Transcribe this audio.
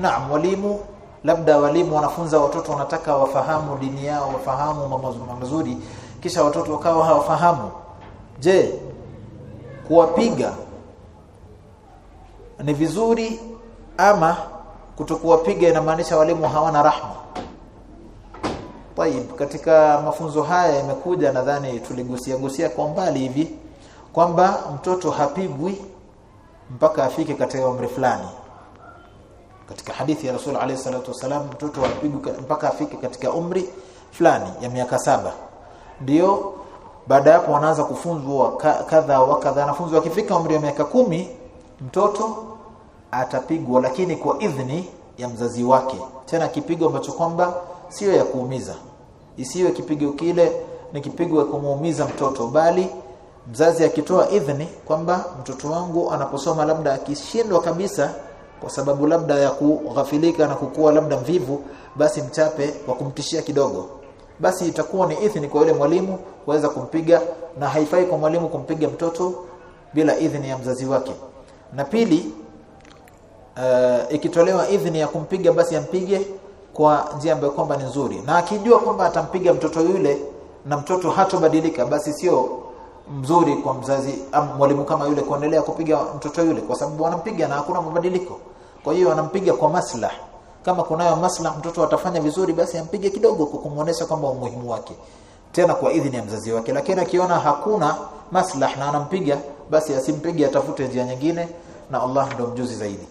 naam walimu labda walimu wanafunza watoto wanataka wafahamu dini yao wafahamu mambo mazuri kisha watoto wakawa hawafahamu. Je kuwapiga ni vizuri ama kutokuwapiga inamaanisha walimu hawana rahma? Taib, katika mafunzo haya yamekuja nadhani tuligusia gusia kwa mbali hivi kwamba mtoto hapigwi mpaka afike katika umri fulani katika hadithi ya Rasul alayhi salatu wasalam mtoto apigwe mpaka afike katika umri fulani ya miaka saba. Ndio baada hapo wanaanza kufunzwa kadha wa kadha. Wanafunzi wakifika umri wa miaka kumi mtoto atapigwa lakini kwa idhni ya mzazi wake. Tena kipigo ambacho kwamba sio ya kuumiza. Isiwe kipigo kile ni kipigo ya kumuumiza mtoto bali mzazi akitoa idhni kwamba mtoto wangu anaposoma labda akishindwa kabisa kwa sababu labda ya kughafilika na kukua labda mvivu basi mchape wa kumtishia kidogo. Basi itakuwa ni idhni kwa yule mwalimu kuweza kumpiga na haifai kwa mwalimu kumpiga mtoto bila idhini ya mzazi wake. Na pili uh, ikitolewa idhini ya kumpiga basi ampige kwa njia ambayo kwamba ni nzuri. Na akijua kwamba atampiga mtoto yule na mtoto hatobadilika basi sio mzuri kwa mzazi mwalimu kama yule kuendelea kupiga mtoto yule kwa sababu wanampiga na hakuna mabadiliko. Kwa hiyo anampiga kwa maslah kama kunayo maslah mtoto atafanya vizuri basi ampige kidogo kumuonesha kwamba umuhimu wake. Tena kwa idhini ya mzazi wake. Lakini akiona hakuna maslah na anampiga basi asimpige atafute njia nyingine na Allah ndo mjuzi zaidi